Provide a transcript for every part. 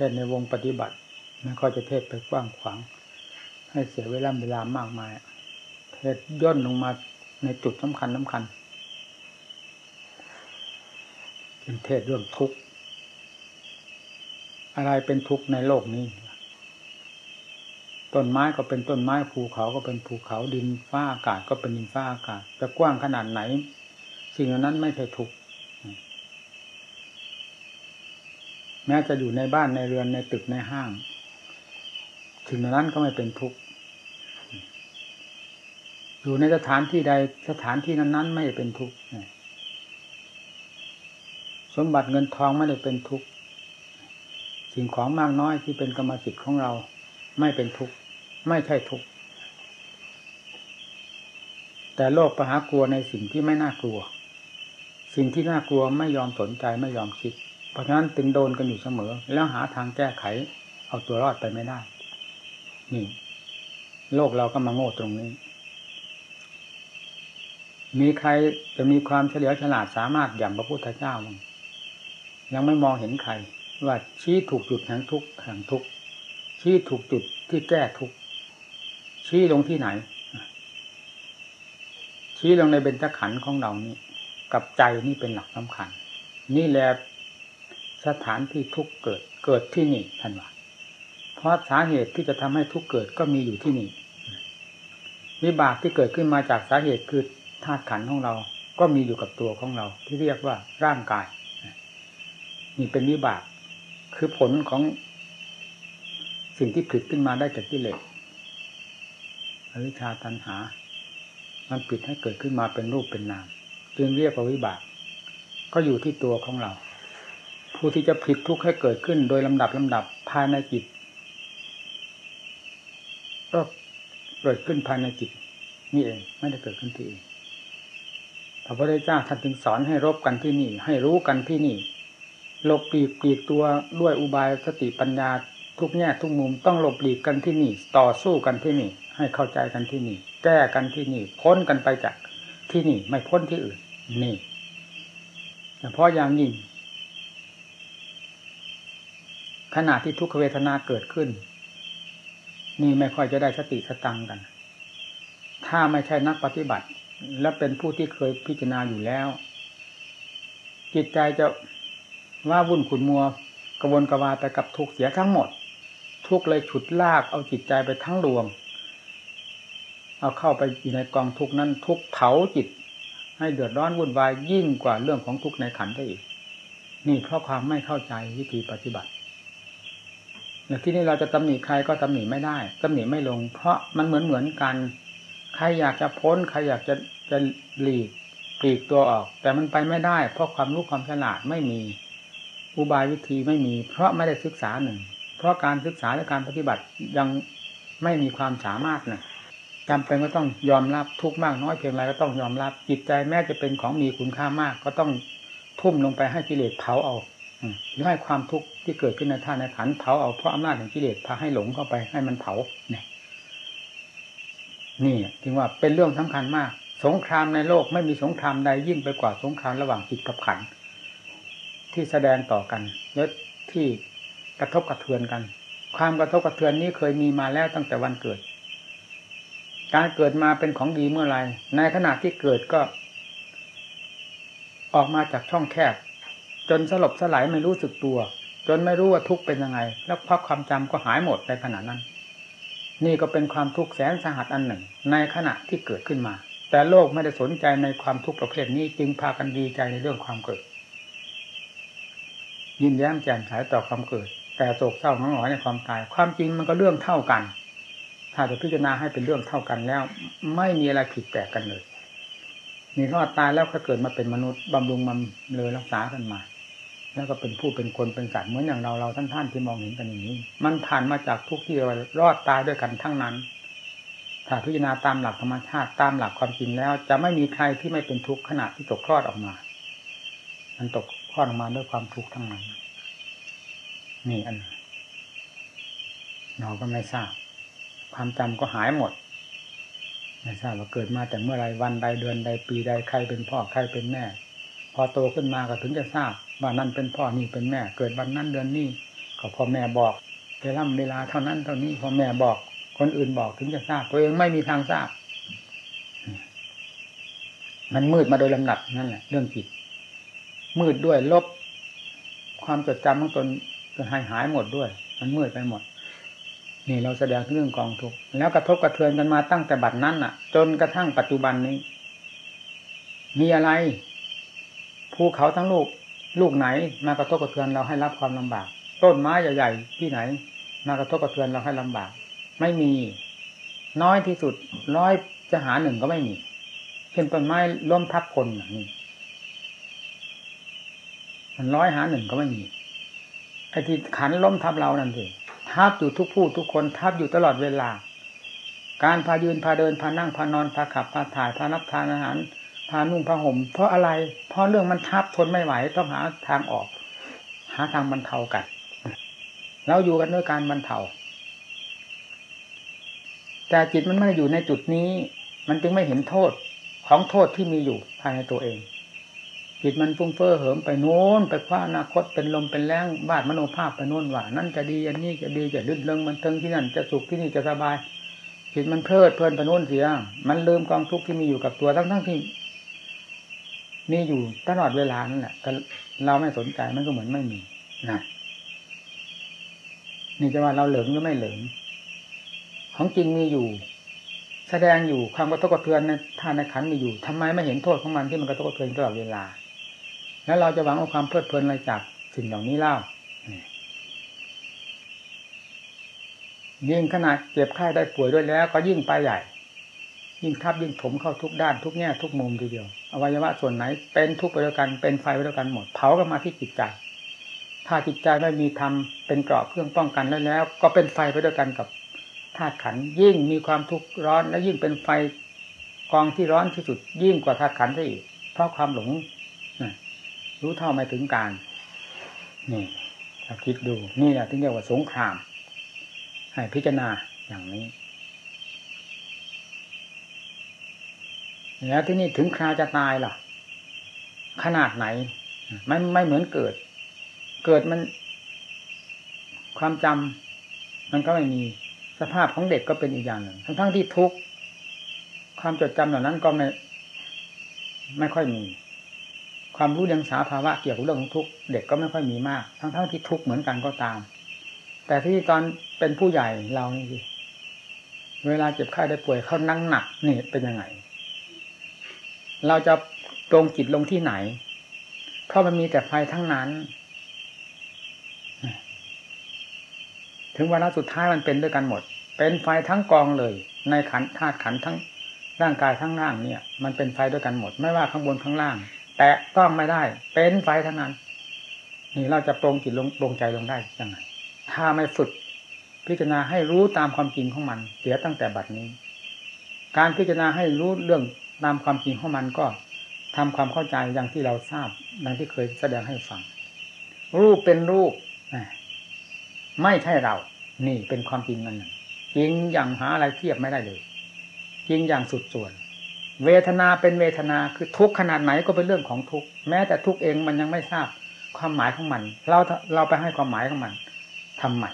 ทศในวงปฏิบัติไม่ค่อยจะเทศไปกว้างขวาง ให้เสียเวลาเวลามากมาย เทศย่นลงมาในจุดสำคัญสาคัญ เป็นเทศเรื่องทุกข์ อะไรเป็นทุกข์ในโลกนี้ ต้นไม้ก็เป็นต้นไม้ภูเขาก็เป็นภูเขาดินฟ้าอากาศก็เป็นดินฟ้าอากาศจะกว้างขนาดไหน สิ่งเหล่านั้นไม่ใช่ทุกข์ แม้จะอยู่ในบ้านในเรือนในตึกในห้างสิ่งนั้นก็ไม่เป็นทุกข์อยู่ในสถานที่ใดสถานที่นั้น ๆ ไม่เป็นทุกข์สมบัติเงินทองไม่ได้เป็นทุกข์สิ่งของมากน้อยที่เป็นกรรมสิทธิ์ของเรา ไม่เป็นทุกข์ไม่ใช่ทุกข์แต่โลกประหากลัวในสิ่งที่ไม่น่ากลัว สิ่งที่น่ากลัวไม่ยอมสนใจไม่ยอมคิด เพราะฉะนั้นตึงโดนกันอยู่เสมอ แล้วหาทางแก้ไข เอาตัวรอดไปไม่ได้ นี่ โลกเราก็มาโง่ตรงนี้ มีใครจะมีความเฉลียวฉลาดสามารถอย่างพระพุทธเจ้ามั้งยังไม่มองเห็นใคร ว่าชี้ถูกจุดแห่งทุกแห่งทุกชี้ถูกจุดที่แก้ทุกชี้ลงที่ไหน ชี้ลงในเบญจขันธ์ของเรานี่ กับใจนี่เป็นหลักสำคัญ นี่แหละ สถานที่ทุกเกิดเกิดที่นี่ท่านว่าเพราะสาเหตุที่จะทำให้ทุกเกิดก็มีอยู่ที่นี่วิบากที่เกิดขึ้นมาจากสาเหตุคือธาตุขันธ์ของเรา ก็มีอยู่กับตัวของเรา ที่เรียกว่าร่างกายนี่เป็นวิบาก คือผลของสิ่งที่ผลิตขึ้นมาได้จากกิเลสอวิชชาตันหา มันปิดให้เกิดขึ้นมาเป็นรูปเป็นนาม จึงเรียกว่าวิบาก ก็อยู่ที่ตัวของเรา ผู้ที่จะผิดทุกข์ให้เกิดขึ้นโดยลำดับลำดับภายในจิต ก็เกิดขึ้นภายในจิต นี่เอง ไม่ได้เกิดขึ้นที่อื่นพระพุทธเจ้าท่านจึงสอนให้รบกันที่นี่ ให้รู้กันที่นี่หลบปลีกปลีกตัวด้วยอุบายสติปัญญาทุกแง่ทุกมุมต้องหลบหลีกกันที่นี่ ต่อสู้กันที่นี่ ให้เข้าใจกันที่นี่ แก้กันที่นี่ พ้นกันไปจากที่นี่ไม่พ้นที่อื่น นี่เฉพาะอย่างยิ่ง ขณะที่ทุกขเวทนาเกิดขึ้น นี่ไม่ค่อยจะได้สติสตังกัน ถ้าไม่ใช่นักปฏิบัติ และเป็นผู้ที่เคยพิจารณาอยู่แล้ว จิตใจจะว่าวุ่นขุนมัวกระวนกระวายไปกับทุกเสียทั้งหมด ทุกเลยฉุดลากเอาจิตใจไปทั้งดวงเอาเข้าไปอยู่ในกองทุกนั้น ทุกเผาจิต ให้เดือดร้อนวุ่นวายยิ่งกว่าเรื่องของทุกในขันได้อีก นี่เพราะความไม่เข้าใจวิธีปฏิบัติ ที่นี่เราจะตำหนิใครก็ตำหนิไม่ได้ตำหนิไม่ลง เพราะมันเหมือนเหมือนกัน ใครอยากจะพ้น ใครอยากจะจะหลีกปลีกตัวออก แต่มันไปไม่ได้ เพราะความรู้ความฉลาดไม่มีอุบายวิธีไม่มี เพราะไม่ได้ศึกษาหนึ่ง เพราะการศึกษาและการปฏิบัติยังไม่มีความสามารถนะจำเป็นก็ต้องยอมรับทุกมากน้อยเพียงไรก็ต้องยอมรับจิตใจแม้จะเป็นของมีคุณค่ามาก ก็ต้องทุ่มลงไปให้กิเลสเผาเอา หรือให้ความทุกข์ที่เกิดขึ้นในท่านในขันเผาเอาเพราะอำนาจของกิเลสพาให้หลงเข้าไปให้มันเผาเนี่ยนี่จึงว่าเป็นเรื่องสำคัญมาก สงครามในโลกไม่มีสงครามใดยิ่งไปกว่าสงครามระหว่างจิตกับขันที่แสดงต่อกันและที่กระทบกระเทือนกัน ความกระทบกระเทือนนี้เคยมีมาแล้วตั้งแต่วันเกิด การเกิดมาเป็นของดีเมื่อไรในขณะที่เกิดก็ ออกมาจากช่องแคบ จนสลบสลายไม่รู้สึกตัว จนไม่รู้ว่าทุกข์เป็นยังไง แล้วพักความจำก็หายหมดในขณะนั้น นี่ก็เป็นความทุกข์แสนสาหัสอันหนึ่ง ในขณะที่เกิดขึ้นมา แต่โลกไม่ได้สนใจในความทุกข์ประเภทนี้จึงพากันดีใจในเรื่องความเกิด ยินแย้มแจ่มใสต่อความเกิด แต่โศกเศร้าหงอยในความตาย ความจริงมันก็เรื่องเท่ากัน ถ้าจะพิจารณาให้เป็นเรื่องเท่ากันแล้ว ไม่มีอะไรผิดแปลกกันเลยนี่รอดตายแล้วก็เกิดมาเป็นมนุษย์บำรุงมันเลยรักษากันมา แล้วก็เป็นผู้เป็นคนเป็นสัตว์เหมือนอย่างเราเราท่านท่านที่มองเห็นกันอย่างนี้ มันผ่านมาจากทุกที่เรารอดตายด้วยกันทั้งนั้น ถ้าพิจารณาตามหลักธรรมชาติตามหลักความจริงแล้ว จะไม่มีใครที่ไม่เป็นทุกข์ขณะที่ตกคลอดออกมา มันตกคลอดออกมาด้วยความทุกข์ทั้งนั้น นี่อันเราก็ไม่ทราบ ความจำก็หายหมดไม่ทราบว่าเกิดมาแต่เมื่อไรวันใดเดือนใดปีใดใครเป็นพ่อใครเป็นแม่ อโตขึ้นมาก็ถึงจะทราบ ว่านั่นเป็นพ่อนี่เป็นแม่ เกิดวันนั้นเดือนนี้ก็พ่อแม่บอกเวลาเวลาเท่านั้นเท่านี้พ่อแม่บอก คนอื่นบอกถึงจะทราบ ตัวเองไม่มีทางทราบ มันมืดมาโดยลำดับนั่นแหละเรื่องจิตมืดด้วยลบ ความจดจำของตนจนหายหายหมดด้วย มันมืดไปหมดนี่เราแสดงเรื่องกองทุกข์แล้วกระทบกระเทือนกันมาตั้งแต่บัดนั้นน่ะ จนกระทั่งปัจจุบันนี้ มีอะไร ภูเขาทั้งลูกลูกไหน มากระทบกระเทือนเราให้รับความลำบาก ต้นไม้ใหญ่ๆที่ไหน มากระทบกระเทือนเราให้ลำบาก ไม่มี น้อยที่สุดร้อยจะหาหนึ่งก็ไม่มีเช่นต้นไม้ล้มทับคนอย่างนี้มันร้อยหาหนึ่งก็ไม่มีไอ้ที่ขันล้มทับเรานั่นสิทับอยู่ทุกผู้ทุกคนทับอยู่ตลอดเวลา การพายืนพาเดินพานั่งพานอนพาขับพาถ่ายพารับทานอาหาร พานุ่งพาห่ม เพราะอะไร เพราะเรื่องมันทับทนไม่ไหวต้องหาทางออก หาทางบรรเทากัน เราอยู่กันด้วยการบรรเทา แต่จิตมันไม่ได้อยู่ในจุดนี้ มันจึงไม่เห็นโทษของโทษที่มีอยู่ภายในตัวเองจิตมันฟุ้งเฟ้อเหิมไปโน้นไปคว้าอนาคตเป็นลมเป็นแรงบาดมโนภาพไปโน้นว่านั่นจะดีอันนี้จะดีจะลื่นเริงมันเทิงที่นั่นจะสุขที่นี่จะสบายจิตมันเพลิดเพลินไปโน้นเสีย มันลืมกองทุกข์ที่มีอยู่กับตัวทั้งทั้งที่ มีอยู่ตลอดเวลานั่นแหละเราไม่สนใจมันก็เหมือนไม่มีนะนี่จะว่าเราเหลิงหรือไม่เหลิงของจริงมีอยู่ แสดงอยู่ความกระทบกระเทือนในท่านในขันมีอยู่ทำไมไม่เห็นโทษของมันที่มันกระทบกระเทือนตลอดเวลา แล้วเราจะหวังเอาความเพลิดเพลินอะไรจากสิ่งเหล่านี้เล่ายิ่งขนาดเจ็บไข้ได้ป่วยด้วยแล้ว ก็ยิ่งไปใหญ่ ยิ่งทับยิ่งถมเข้าทุกด้านทุกแง่ทุกมุมทีเดียว อวัยวะส่วนไหน เป็นทุกไปด้วยกันเป็นไฟไปด้วยกันหมดเผากันมาที่จิตใจ ถ้าจิตใจไม่มีธรรมเป็นเกราะเครื่องป้องกันแล้วแล้ว ก็เป็นไฟไปด้วยกันกับธาตุขันยิ่งมีความทุกข์ร้อนและยิ่งเป็นไฟกองที่ร้อนที่สุดยิ่งกว่าธาตุขันซะอีกเพราะความหลงรู้เท่าไม่ถึงการนี่ถ้าคิดดูนี่แหละที่เรียกว่าสงคราม ให้พิจารณาอย่างนี้ แล้วที่นี่ถึงคราวจะตายล่ะ ขนาดไหนไม่ไม่เหมือนเกิด เกิดมัน ความจำมันก็ไม่มีสภาพของเด็กก็เป็นอีกอย่างหนึ่งทั้งทั้งที่ทุกข์ความจดจำเหล่านั้นก็ไม่ ไม่ค่อยมี ความรู้เรื่องสาภาวะเกี่ยวกับเรื่องของทุกข์เด็กก็ไม่ค่อยมีมาก ทั้งทั้งที่ทุกข์เหมือนกันก็ตาม แต่ที่ตอนเป็นผู้ใหญ่เรานี่สิเวลาเจ็บไข้ได้ป่วยเขานั่งหนักนี่เป็นยังไง เราจะตรงจิตลงที่ไหน เพราะมันมีแต่ไฟทั้งนั้น ถึงเวลาสุดท้ายมันเป็นด้วยกันหมด เป็นไฟทั้งกองเลย ในขันธาตุขันทั้งร่างกายทั้งล่างเนี่ย มันเป็นไฟด้วยกันหมด ไม่ว่าข้างบนข้างล่าง แต่ต้องไม่ได้ เป็นไฟทั้งนั้น นี่เราจะปรงจิตลงปรงใจลงได้ยังไง ถ้าไม่ฝึก พิจารณาให้รู้ตามความจริงของมัน เสียตั้งแต่บัดนี้ การพิจารณาให้รู้เรื่อง ตามความจริงของมันก็ทำความเข้าใจอย่างที่เราทราบดังที่เคยแสดงให้ฟัง รูปเป็นรูปไม่ใช่เรา นี่เป็นความจริงอันหนึ่งจริงอย่างหาอะไรเทียบไม่ได้เลย จริงอย่างสุดส่วน เวทนาเป็นเวทนาคือทุกขนาดไหนก็เป็นเรื่องของทุกแม้แต่ทุกเองมันยังไม่ทราบความหมายของมัน เราเราไปให้ความหมายของมันทำไม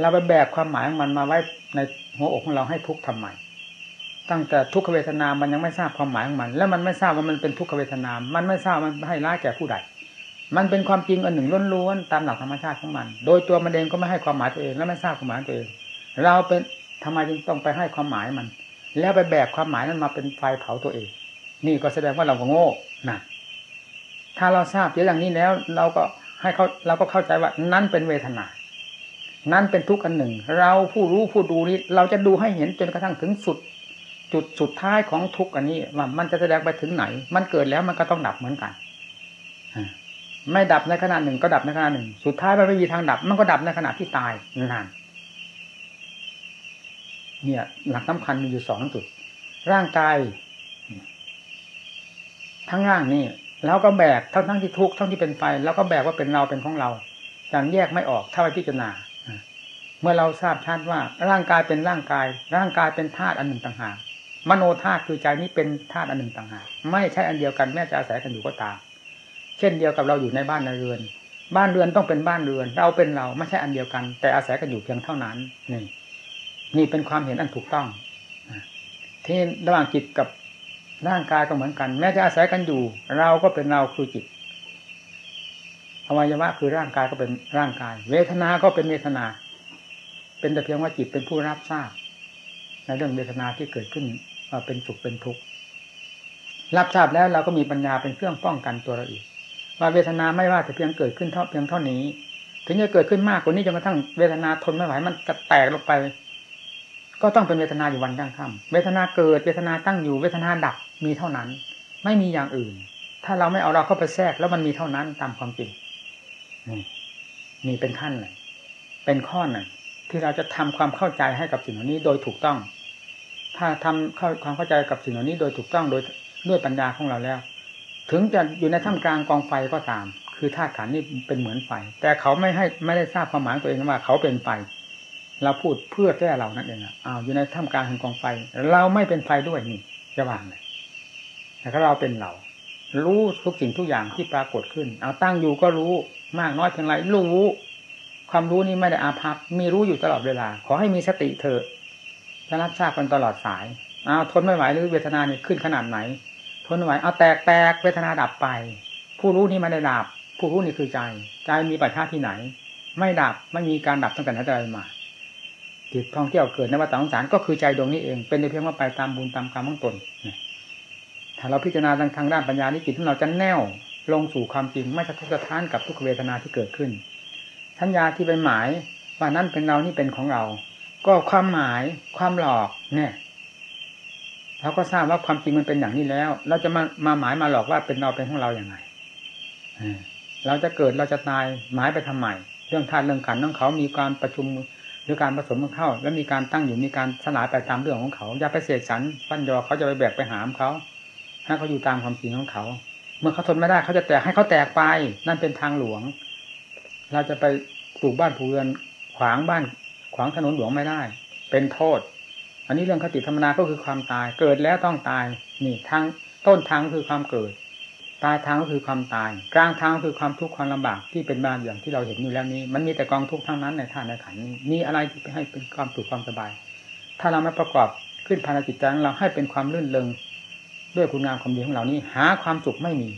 เราไปแบกความหมายของมันมาไว้ในหัวอกของเราให้ทุกทำไม ตั้งแต่ทุกขเวทนา มันยังไม่ทราบความหมายของมัน แล้วมันไม่ทราบว่ามันเป็นทุกขเวทนา มันไม่ทราบมันให้ร้ายแก่ผู้ใด มันเป็นความจริงอันหนึ่งล้วนๆตามหลักธรรมชาติของมัน โดยตัวมันเองก็ไม่ให้ความหมายตัวเอง และไม่ทราบความหมายตัวเอง เราเป็นทำไมจึงต้องไปให้ความหมายมัน แล้วไปแบกความหมายนั้นมาเป็นไฟเผาตัวเอง นี่ก็แสดงว่าเราก็โง่นะถ้าเราทราบอย่างนี้แล้ว เราก็ให้เขาเราก็เข้าใจว่านั่นเป็นเวทนานั่นเป็นทุกข์อันหนึ่ง เราผู้รู้ผู้ดูนี้ เราจะดูให้เห็นจนกระทั่งถึงสุด จุดสุดท้ายของทุกอันนี้ว่ามันจะแสดงไปถึงไหน มันเกิดแล้วมันก็ต้องดับเหมือนกันไม่ดับในขณะหนึ่งก็ดับในขณะหนึ่ง สุดท้ายมันไม่มีทางดับ มันก็ดับในขณะที่ตายนานเนี่ย หลักสำคัญมีอยู่สองจุด ร่างกาย ทั้งร่างนี่แล้วก็แบกทั้งทั้งที่ทุกข์ทั้งที่เป็นไฟแล้วก็แบกว่าเป็นเราเป็นของเราอย่างแยกไม่ออกถ้าไปพิจารณาเมื่อเราทราบชัดว่าร่างกายเป็นร่างกาย ร่างกายเป็นธาตุอันหนึ่งต่างหาก มโนธาตุคือใจนี้เป็นธาตุอันหนึ่งต่างหากไม่ใช่อันเดียวกันแม้จะอาศัยกันอยู่ก็ตาม เช่นเดียวกับเราอยู่ในบ้านในเรือน บ้านเรือนต้องเป็นบ้านเรือน เราเป็นเราไม่ใช่อันเดียวกัน แต่อาศัยกันอยู่เพียงเท่านั้นนี่นี่เป็นความเห็นอันถูกต้องที่ระหว่างจิตกับร่างกายก็เหมือนกัน แม้จะอาศัยกันอยู่ เราก็เป็นเราคือจิตอวัยวะคือร่างกายก็เป็นร่างกาย เวทนา ก็เป็นเวทนา เป็นแต่เพียงว่าจิตเป็นผู้รับทราบในเรื่องเวทนาที่เกิดขึ้น ว่าเป็นสุขเป็นทุกข์รับทราบแล้วเราก็มีปัญญาเป็นเครื่องป้องกันตัวเราอีก ว่าเวทนาไม่ว่าแต่เพียงเกิดขึ้นเท่าเพียงเท่านี้ ถึงจะเกิดขึ้นมากกว่านี้จนกระทั่งเวทนาทนไม่ไหวมันจะแตกลงไป ก็ต้องเป็นเวทนาอยู่วันกลางค่ำเวทนาเกิดเวทนาตั้งอยู่เวทนาดับมีเท่านั้น ไม่มีอย่างอื่น ถ้าเราไม่เอาเราเข้าไปแทรกแล้วมันมีเท่านั้นตามความจริงนี่นี่เป็นขั้นเลยเป็นข้อหนึ่งที่เราจะทำความเข้าใจให้กับสิ่งเหล่านี้โดยถูกต้อง ถ้าทำเข้าความเข้าใจกับสิ่งเหล่านี้โดยถูกต้องโดยด้วยปัญญาของเราแล้ว ถึงจะอยู่ในท่ามกลางกองไฟก็ตาม คือธาตุขันนี่เป็นเหมือนไฟ แต่เขาไม่ให้ไม่ได้ทราบความหมายตัวเองว่าเขาเป็นไฟเราพูดเพื่อแก้เรานั่นเองอะอ้าวอยู่ในท่ามกลางแห่งกองไฟ เราไม่เป็นไฟด้วยนี่จะว่างเลยแต่ถ้าเราเป็นเรา รู้ทุกสิ่งทุกอย่างที่ปรากฏขึ้น เอาตั้งอยู่ก็รู้มากน้อยเพียงไรรู้ ความรู้นี้ไม่ได้อาภัพมีรู้อยู่ตลอดเวลา ขอให้มีสติเถอะ จะรับทราบกันตลอดสายเอาทนไม่ไหวหรือเวทนาเนี่ยขึ้นขนาดไหน ทนไม่ไหวเอาแตกแตกเวทนาดับไป ผู้รู้นี้ไม่ได้ดับ ผู้รู้นี่คือใจ ใจมีปัจจัยที่ไหน ไม่ดับไม่มีการดับตั้งแต่ไหนแต่ไรมาจิตท่องเที่ยวเกิดในวัฏสงสารก็คือใจดวงนี้เองเป็นเพียงว่าไปตามบุญตามกรรมของตนถ้าเราพิจารณาทางด้านปัญญานี้จิตของเราจะแน่วลงสู่ความจริงไม่สะทกสะท้านกับทุกเวทนาที่เกิดขึ้นสัญญาที่เป็นหมายว่านั่นเป็นเรานี่เป็นของเรา ก็ความหมายความหลอกเนี่ยเราก็ทราบว่าความจริงมันเป็นอย่างนี้แล้ว เราจะมามาหมายมาหลอกว่าเป็นเราเป็นของเราอย่างไรเราจะเกิดเราจะตายหมายไปทำไมเรื่องธาตุเรื่องขันต้องเขามีการประชุมหรือการผสมกันเข้า แล้วมีการตั้งอยู่มีการสลายไปตามเรื่องของเขา อย่าไปเสกสรรปั้นยอเขาจะไปแบกไปหามเขาให้เขาอยู่ตามความจริงของเขา เมื่อเขาทนไม่ได้เขาจะแตกให้เขาแตกไป นั่นเป็นทางหลวง เราจะไปปลูกบ้านปลูกเรือนขวางบ้าน ขวางถนนหลวงไม่ได้ เป็นโทษ อันนี้เรื่องคติธรรมนาก็คือความตาย เกิดแล้วต้องตาย นี่ทางต้นทางคือความเกิดปลายทางก็คือความตาย กลางทางคือความทุกข์ความลำบากที่เป็นมาอย่างที่เราเห็นอยู่แล้วนี้ มันมีแต่กองทุกข์ทั้งนั้นในท่านในขันนี้มีอะไรที่ให้เป็นความสุขความสบาย ถ้าเราไม่ประกอบขึ้นภายในจิตใจของเราให้เป็นความลื่นเลงด้วยคุณงามความดีของเรานี้ หาความสุขไม่มี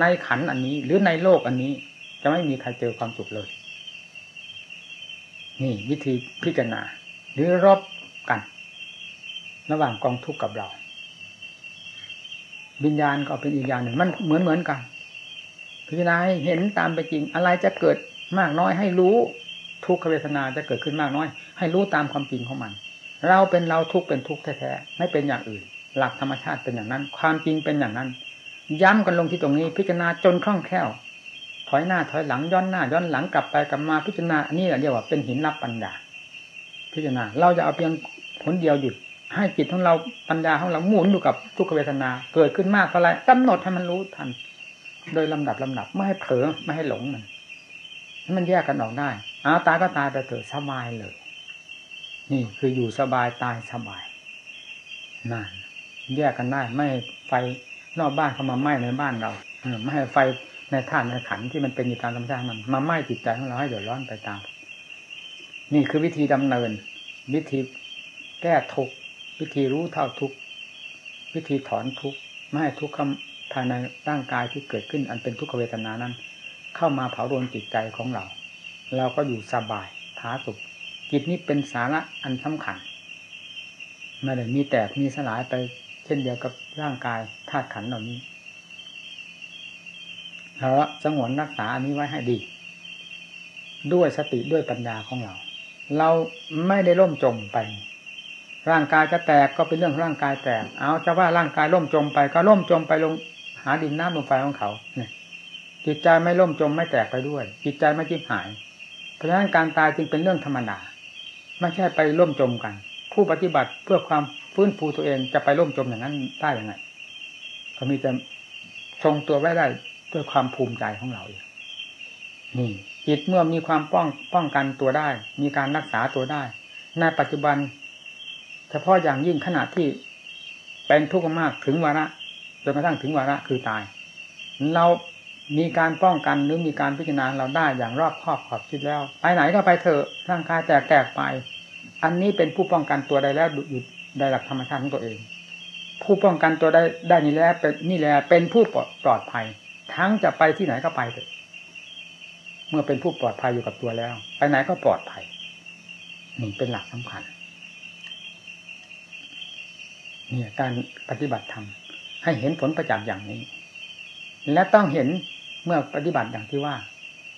ในขันอันนี้ หรือในโลกอันนี้ จะไม่มีใครเจอความสุขเลย นี่วิธีพิจารณา หรือรบกัน ระหว่างกองทุกข์กับเรา วิญญาณก็เป็นอีกอย่างหนึ่งมันเหมือนเหมือนกัน พิจารณาเห็นตามไปจริง อะไรจะเกิดมากน้อยให้รู้ทุกขเวทนาจะเกิดขึ้นมากน้อย ให้รู้ตามความจริงของมัน เราเป็นเราทุกเป็นทุกแท้ๆไม่เป็นอย่างอื่น หลักธรรมชาติเป็นอย่างนั้น ความจริงเป็นอย่างนั้น ย้ำกันลงที่ตรงนี้พิจารณาจนคล่องแคล่ว อยหน้าถอยหลังย้อนหน้าย้อนหลังกลับไปกลับมาพิจารณาอันนี้แหละเรียกว่าเป็นหินรับปัญญาพิจารณา เราจะเอาเพียงผลเดียวหยุด ให้จิตของเราปัญญาของเราหมุนอยู่กับทุกขเวทนา เกิดขึ้นมากเท่าไรกำหนดให้มันรู้ทัน โดยลำดับลำดับไม่ให้เผลอไม่ให้หลงมันให้มันแยกกันออกได้อาตายก็ตายไปเถอะสบายเลย นี่คืออยู่สบายตายสบายนั่นแยกกันได้ไม่ไฟนอกบ้านเข้ามาไหม้ในบ้านเราไม่ให้ไฟ ในท่านในขันที่มันเป็นอยู่ตามธรรมชาติมันมาไหม้จิตใจของเราให้เดือดร้อนไปตาม นี่คือวิธีดำเนิน วิธีแก้ทุกวิธีรู้เท่าทุกวิธีถอนทุกไม่ให้ทุกข์ภายในร่างกายที่เกิดขึ้นอันเป็นทุกขเวทนานั้น เข้ามาเผาโดนจิตใจของเรา เราก็อยู่สบายท้าสุขจิตนี้เป็นสาระอันสำคัญไม่ได้มีแตกมีสลายไปเช่นเดียวกับร่างกายธาตุขันเหล่านี้ เราสงวนรักษาอันนี้ไว้ให้ดี ด้วยสติด้วยปัญญาของเรา เราไม่ได้ล่มจมไป ร่างกายจะแตกก็เป็นเรื่องร่างกายแตก เอาจะว่าร่างกายล่มจมไป ก็ล่มจมไปลงหาดินน้ำลมไฟของเขาเนี่ยจิตใจไม่ล่มจมไม่แตกไปด้วย จิตใจไม่จิบหาย เพราะฉะนั้นการตายจึงเป็นเรื่องธรรมดาไม่ใช่ไปล่มจมกัน ผู้ปฏิบัติเพื่อความฟื้นฟูตัวเองจะไปล่มจมอย่างนั้นได้ยังไงเขามีแต่ทรงตัวไว้ได้ ด้วยความภูมิใจของเราเองนี่จิตเมื่อมีความป้องป้องกันตัวได้ มีการรักษาตัวได้ ในปัจจุบัน เฉพาะอย่างยิ่งขณะที่เป็นทุกข์มากถึงวาระจนกระทั่งถึงวาระคือตาย เรามีการป้องกันหรือมีการพิจารณาเราได้อย่างรอบครอบขอบคิดแล้วไปไหนก็ไปเถอะร่างกายแตกแตกไป อันนี้เป็นผู้ป้องกันตัวได้แล้วหยุดได้หลักธรรมชาติของตัวเอง ผู้ป้องกันตัวได้ได้นี่แล้วเป็นนี่แหละเป็นผู้ปลอดภัย ทั้งจะไปที่ไหนก็ไปเถอะเมื่อเป็นผู้ปลอดภัยอยู่กับตัวแล้ว ไปไหนก็ปลอดภัยนี่เป็นหลักสำคัญเนี่ยการปฏิบัติธรรมให้เห็นผลประจักษ์อย่างนี้ และต้องเห็นเมื่อปฏิบัติอย่างที่ว่า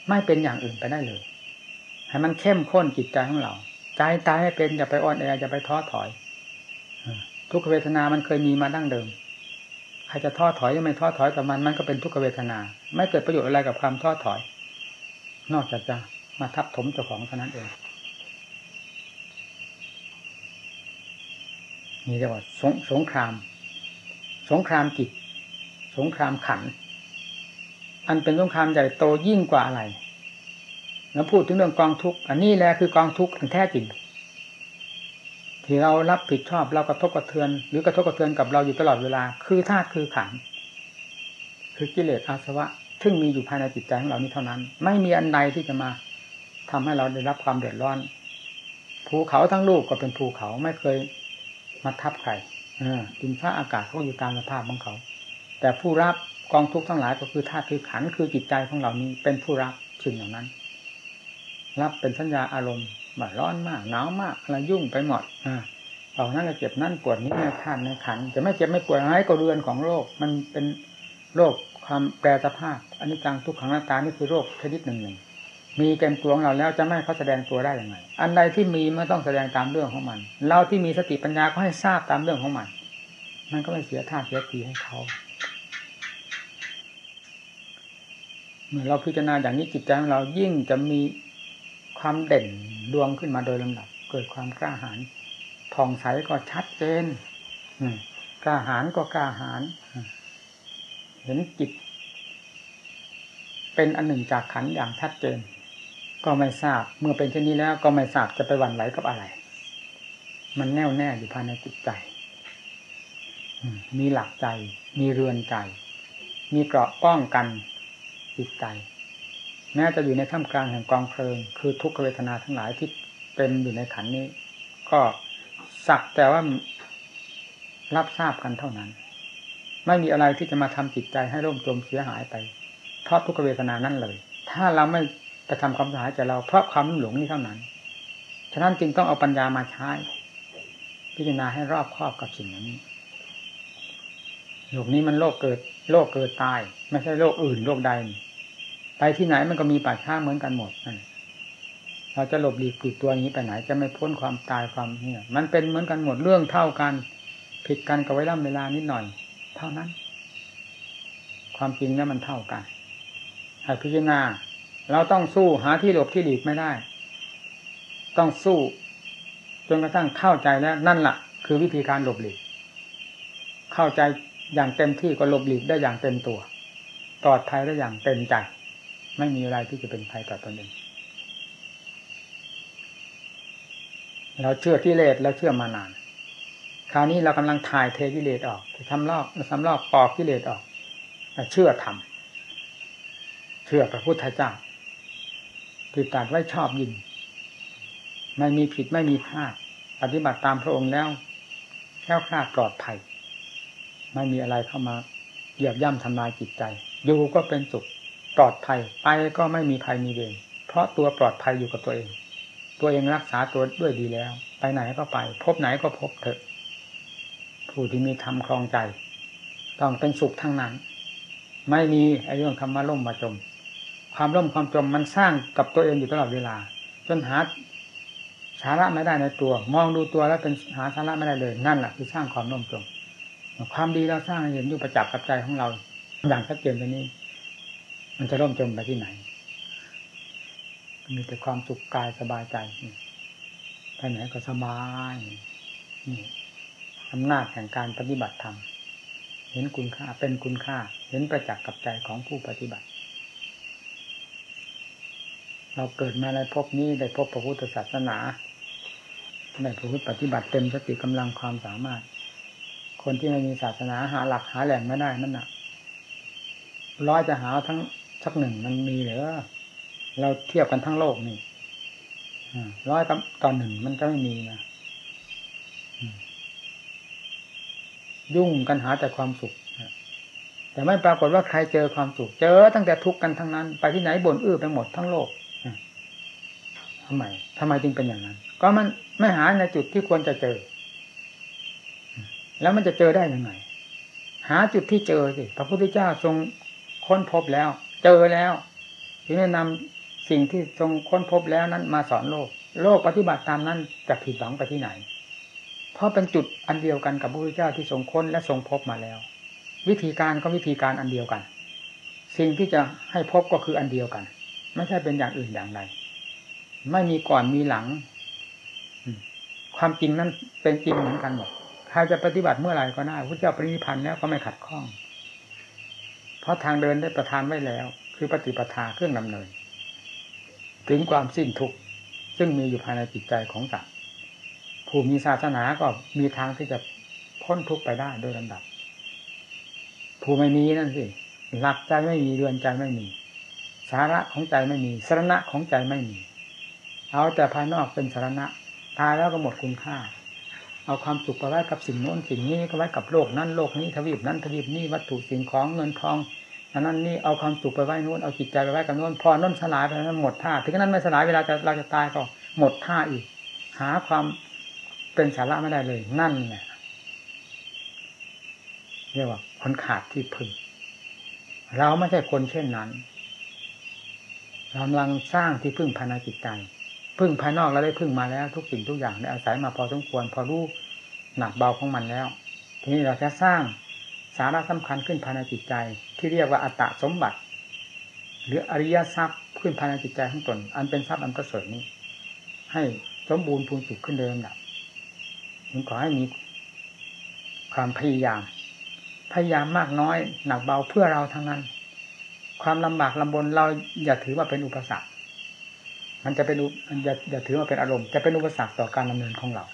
ไม่เป็นอย่างอื่นไปได้เลย ให้มันเข้มข้นจิตใจของเราใจตายให้เป็นอย่าไปอ่อนแออย่าไปท้อถอย ทุกเวทนามันเคยมีมาดั้งเดิม รจะท้อถอยยังไม่ท้อถอยกับมันมันก็เป็นทุกขเวทนา ไม่เกิดประโยชน์อะไรกับความท้อถอย นอกจากจะมาทับถมเจ้าของเท่านั้นเองนี่เรียกว่าสงสงคราม สงครามจิต สงครามขัน อันเป็นสงครามใหญ่โตยิ่งกว่าอะไร แล้วพูดถึงเรื่องกองทุกข์อันนี้แหละคือกองทุกข์แท้จริง ที่เรารับผิดชอบเรากระทบกระเทือน หรือกระทบกระเทือนกับเราอยู่ตลอดเวลา คือธาตุคือขันคือกิเลสอาสวะ ซึ่งมีอยู่ภายในจิตใจของเรานี้เท่านั้น ไม่มีอันใดที่จะมาทำให้เราได้รับความเดือดร้อน ภูเขาทั้งลูกก็เป็นภูเขาไม่เคยมาทับใครดินฟ้าอากาศเขาอยู่ตามสภาพของเขา แต่ผู้รับกองทุกข์ทั้งหลายก็คือธาตุคือขันคือจิตใจของเรานี้เป็นผู้รับสิ่งเหล่านั้น รับเป็นสัญญาอารมณ์ แบบร้อนมากหนาวมากอะไรยุ่งไปหมดอ่าเอานั่นเจ็บนั่นปวดนี้ในธาตุในขันจะไม่เจ็บไม่ปวดอะไรก็เรือนของโรค มันเป็นโรคความแปรสภาพอันนี้จังทุกขังหน้าตานี่คือโรคชนิดหนึ่งหนึ่งมีเต็มตัวของเราแล้วจะไม่เขาแสดงตัวได้อย่างไรอันใดที่มีไม่ต้องแสดงตามเรื่องของมัน เราที่มีสติปัญญาก็ให้ทราบตามเรื่องของมัน มันก็ไม่เสียท่าเสียทีให้เขาเมื่อเราพิจารณาอย่างนี้จิตใจของเรายิ่งจะมี ความเด่นดวงขึ้นมาโดยลำดับ เกิดความกล้าหาญผ่องใสก็ชัดเจนกล้าหาญก็กล้าหาญเห็นจิตเป็นอันหนึ่งจากขันอย่างชัดเจน ก็ไม่ทราบเมื่อเป็นเช่นนี้แล้วก็ไม่ทราบจะไปหวั่นไหวกับอะไร มันแน่วแน่อยู่ภายในจิตใจมีหลักใจ มีเรือนใจ มีเกราะป้องกันจิตใจ แม้จะอยู่ในท่ามกลางแห่งกองเพลิง คือทุกขเวทนาทั้งหลายที่เป็นอยู่ในขันนี้ ก็สักแต่ว่ารับทราบกันเท่านั้น ไม่มีอะไรที่จะมาทำจิตใจให้ร่มจมเสียหายไป เพราะทุกขเวทนานั่นเลย ถ้าเราไม่กระทำความสะอาดใจเราเพราะความหลงนี้เท่านั้น ฉะนั้นจึงต้องเอาปัญญามาใช้ พิจารณาให้รอบครอบกับสิ่งนี้โลกนี้มันโลกเกิดโลกเกิดตาย ไม่ใช่โลกอื่นโลกใด ไปที่ไหนมันก็มีป่าช้าเหมือนกันหมดนั่นเราจะหลบหลีกปิดตัวนี้ไปไหน จะไม่พ้นความตายความเนี่ยมันเป็นเหมือนกันหมดเรื่องเท่ากัน ผิดกันกับไว้ล่ำเวลานิดหน่อย เท่านั้น ความจริงแล้วมันเท่ากันให้พิจารณาเราต้องสู้หาที่หลบที่หลีกไม่ได้ ต้องสู้ จนกระทั่งเข้าใจแล้วนั่นแหละคือวิธีการหลบหลีก เข้าใจอย่างเต็มที่ก็หลบหลีกได้อย่างเต็มตัวปลอดภัยได้อย่างเต็มใจ ไม่มีอะไรที่จะเป็นภัยต่อตนเองเราเชื่อที่เลสแล้วเชื่อมานาน คราวนี้เรากำลังถ่ายเทกิเลสออกทำลอกทำลอกปอกกิเลสออกเชื่อทำเชื่อพระพุทธเจ้าที่ตัดไว้ชอบยินไม่มีผิดไม่มีพลาดปฏิบัติตามพระองค์แล้วแค่คลาดปลอดภัย ไม่มีอะไรเข้ามาเหยียบย่ำทำลายจิตใจ อยู่ก็เป็นสุข ปลอดภัยไปก็ไม่มีภัยมีเวรเพราะตัวปลอดภัยอยู่กับตัวเอง ตัวเองรักษาตัวด้วยดีแล้ว ไปไหนก็ไป พบไหนก็พบเถอะ ผู้ที่มีธรรมครองใจ ต้องเป็นสุขทั้งนั้น ไม่มีไอ้เรื่องคำมาล่มมาจม ความร่มความจมมันสร้างกับตัวเองอยู่ตลอดเวลา จนหาสาระไม่ได้ในตัว มองดูตัวแล้วเป็นหาสาระไม่ได้เลยนั่นแหละคือสร้างความร่มจม ความดีเราสร้างเห็นอยู่ประจักษ์กับใจของเรา อย่างชัดเจนตรงนี้ มันจะร่มจมไปที่ไหน มีแต่ความสุขกายสบายใจไปไหนก็สบายนี่อำนาจแห่งการปฏิบัติธรรมเห็นคุณค่าเป็นคุณค่า เห็นประจักษ์กับใจของผู้ปฏิบัติ เราเกิดมาในภพนี้ได้พบพระพุทธศาสนาได้พระพุทธปฏิบัติเต็มสติกำลังความสามารถ คนที่ไม่มีศาสนาหาหลักหาแหล่งไม่ได้นั่นน่ะร้อยจะหาทั้ง สักหนึ่งมันมีเหรือเราเทียบกันทั้งโลกนี่ร้อยกับตอหนึ่งมันก็ไม่มีนะยุ่งกันหาแต่ความสุขแต่ไม่ปรากฏว่าใครเจอความสุข เจอตั้งแต่ทุกข์กันทั้งนั้น ไปที่ไหนบ่นอื้อไปหมดทั้งโลกทำไมทำไมจึงเป็นอย่างนั้น ก็มันไม่หาในจุดที่ควรจะเจอ แล้วมันจะเจอได้ยังไง หาจุดที่เจอสิพระพุทธเจ้าทรงค้นพบแล้ว เจอแล้วถึงแนะนำสิ่งที่ทรงค้นพบแล้วนั้นมาสอนโลก โลกปฏิบัติตามนั้นจะผิดหวังไปที่ไหน เพราะเป็นจุดอันเดียวกันกับพระพุทธเจ้าที่ทรงค้นและทรงพบมาแล้ว วิธีการก็วิธีการอันเดียวกัน สิ่งที่จะให้พบก็คืออันเดียวกัน ไม่ใช่เป็นอย่างอื่นอย่างใดไม่มีก่อนมีหลัง ความจริงนั้นเป็นจริงเหมือนกันหมดใครจะปฏิบัติเมื่อไหร่ก็ได้พระเจ้าปรินิพันธ์แล้วก็ไม่ขัดข้อง เพราะทางเดินได้ประทานไว้แล้ว คือปฏิปทาเครื่องดำเนิน ถึงความสิ้นทุกข์ซึ่งมีอยู่ภายในจิตใจของสัตว์ผู้มีศาสนาก็มีทางที่จะพ้นทุกข์ไปได้โดยลำดับ ผู้ไม่มีนั่นสิหลักใจไม่มีเรือนใจไม่มี สาระของใจไม่มีสาระของใจไม่มี เอาแต่ภายนอกเป็นสาระตายแล้วก็หมดคุณค่า เอาความสุขไปไว้กับสิ่งโน้นสิ่งนี้ก็ไว้กับโลกนั้นโลกนี้ทวีปนั้นทวีปนี้วัตถุสิ่งของเงินทองอันนั้นนี่เอาความสุขไปไว้นู้นเอาจิตใจไปไว้กับนู้นพอน้นสลายไปนั้นหมดท่าถึงนั้นไม่สลายเวลาจะเราจะตายก็หมดท่าอีก หาความเป็นสาระไม่ได้เลย นั่นแหละเรียกว่าคนขาดที่พึ่งเราไม่ใช่คนเช่นนั้นเรากำลังสร้างที่พึ่งภายในจิตใจ พึ่งภายนอกเราได้พึ่งมาแล้ว ทุกสิ่งทุกอย่างได้อาศัยมาพอสมควร พอรู้หนักเบาของมันแล้ว ทีนี้เราจะสร้างสาระสำคัญขึ้นภายในจิตใจ ที่เรียกว่าอัตตะสมบัติ หรืออริยทรัพย์ขึ้นภายในจิตใจของตน อันเป็นทรัพย์อันประเสริฐนี้ ให้สมบูรณ์พูนสุขขึ้นเดิมดับผมขอให้มีความพยายาม พยายามมากน้อย หนักเบาเพื่อเราทั้งนั้น ความลำบากลำบนเราอย่าถือว่าเป็นอุปสรรค มันจะเป็นอย่าอย่าถือมาเป็นอารมณ์จะเป็นอุปสรรคต่อการดำเนินของเรา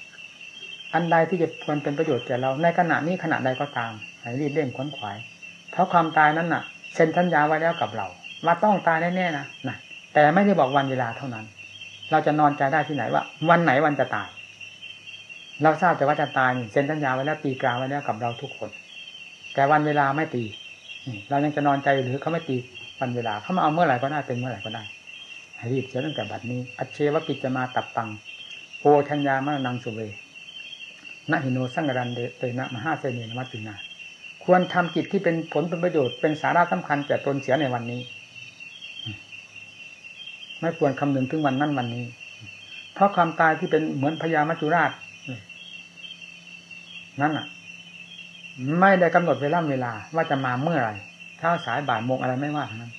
อันใดที่จะควรเป็นประโยชน์แก่เราในขณะนี้ขณะใดก็ตามให้รีบเร่งขวนขวายเพราะความตายนั้นน่ะเซ็นสัญญาไว้แล้วกับเราว่าต้องตายแน่ๆนะนะแต่ไม่ได้บอกวันเวลาเท่านั้น เราจะนอนใจได้ที่ไหนว่า วันไหนวันจะตาย เราทราบแต่ว่าจะตายเซ็นสัญญาไว้แล้วตีกราไว้แล้วกับเราทุกคน แต่วันเวลาไม่ตีเรายังจะนอนใจหรือเขาไม่ตีวันเวลาเขามาเอาเมื่อไหร่ก็ได้เป็นเมื่อไหร่ก็ได้ รีบเสียตั้งแต่บัดนี้ อัจเชวกิจจะมาตับตังโอชัญญามะนังสุเวนะหิโนสังกรันเตนะมหาเสนีนมัตตินาควรทำกิจที่เป็นผลเป็นประโยชน์เป็นสาระสำคัญแก่ตนเสียในวันนี้ ไม่ควรคำนึงถึงวันนั้นวันนี้ เพราะความตายที่เป็นเหมือนพญามัจจุราชนั่นอะ ไม่ได้กำหนดเวลาเวลาว่าจะมาเมื่อไหร่เช้าสายบ่ายโมงอะไรไม่ว่าทั้งนั้น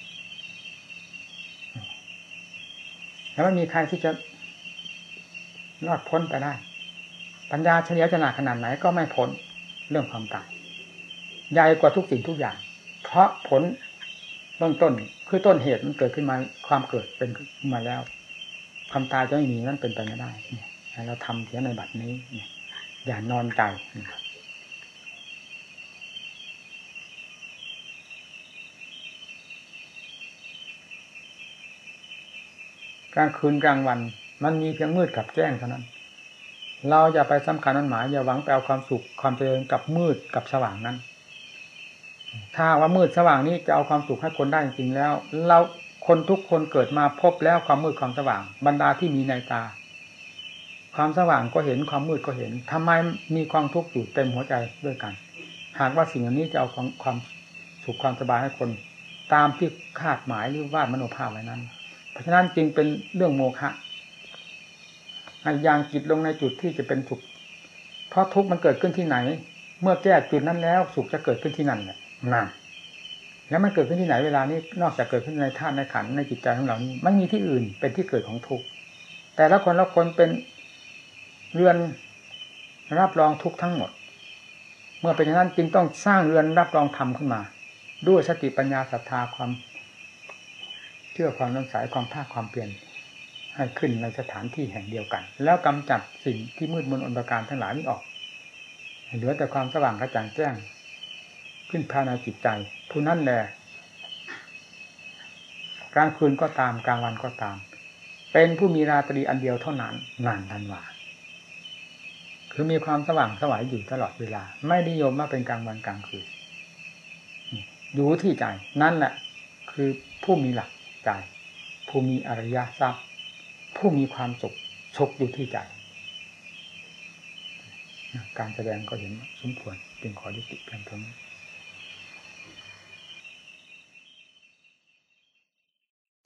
แล้วไม่มีใครที่จะรอดพ้นไปได้ ปัญญาเฉลียวฉลาดขนาดไหนก็ไม่พ้นเรื่องความตายใหญ่กว่าทุกสิ่งทุกอย่าง เพราะผลเบื้องต้นคือต้นเหตุมันเกิดขึ้นมาความเกิดเป็นมาแล้ว ความตายจะไม่มีนั่นเป็นไปไม่ได้เนี่ยเราทำเสียในบัดนี้ อย่านอนใจ กลางคืนกลางวัน มันมีเพียงมืดกับแจ้งเท่านั้น เราอย่าไปสำคัญนั้นหมายอย่าหวังไปเอาความสุขความเจริญกับมืดกับสว่างนั้น ถ้าว่ามืดสว่างนี้จะเอาความสุขให้คนได้จริงแล้ว เราคนทุกคนเกิดมาพบแล้วความมืดความสว่าง บรรดาที่มีในตา ความสว่างก็เห็นความมืดก็เห็นทำไมมีความทุกข์อยู่เต็มหัวใจด้วยกัน หากว่าสิ่งนี้จะเอาความความสุขความสบายให้คน ตามที่คาดหมายหรือวาดมโนภาพไว้นั้น เพราะฉะนั้นจึงเป็นเรื่องโมฆะให้ยางจิตลงในจุดที่จะเป็นสุข เพราะทุกข์มันเกิดขึ้นที่ไหน เมื่อแก้จุดนั้นแล้วสุขจะเกิดขึ้นที่นั่นแหละนั่นแล้วมันเกิดขึ้นที่ไหนเวลานี้นอกจากเกิดขึ้นในธาตุในขันในจิตใจของเรานี้ไม่มีที่อื่นเป็นที่เกิดของทุกข์แต่ละคนละคนเป็นเรือนรับรองทุกข์ทั้งหมด เมื่อเป็นอย่างนั้นจึงต้องสร้างเรือนรับรองธรรมขึ้นมา ด้วยสติปัญญาศรัทธาความ เชื่อความน้ำสายความภาคความเปลี่ยนให้ขึ้นในสถานที่แห่งเดียวกัน แล้วกำจัดสิ่งที่มืดมนอนตรการทั้งหลายนี้ออก เหลือแต่ความสว่างกระจ่างแจ้ง ขึ้นภายในจิตใจ ผู้นั้นแหละกลางคืนก็ตามกลางวันก็ตาม เป็นผู้มีราตรีอันเดียวเท่านั้นนานทันวาคือมีความสว่างสวายอยู่ตลอดเวลา ไม่นิยมว่าเป็นกลางวันกลางคืนอยู่ที่ใจนั่นแหละคือผู้มีหลัก ใจ ผู้มีอริยทรัพย์ ผู้มีความสุขชกอยู่ที่ใจการแสดงก็เห็นสมควรจึงขอยุติเพียงเท่านี้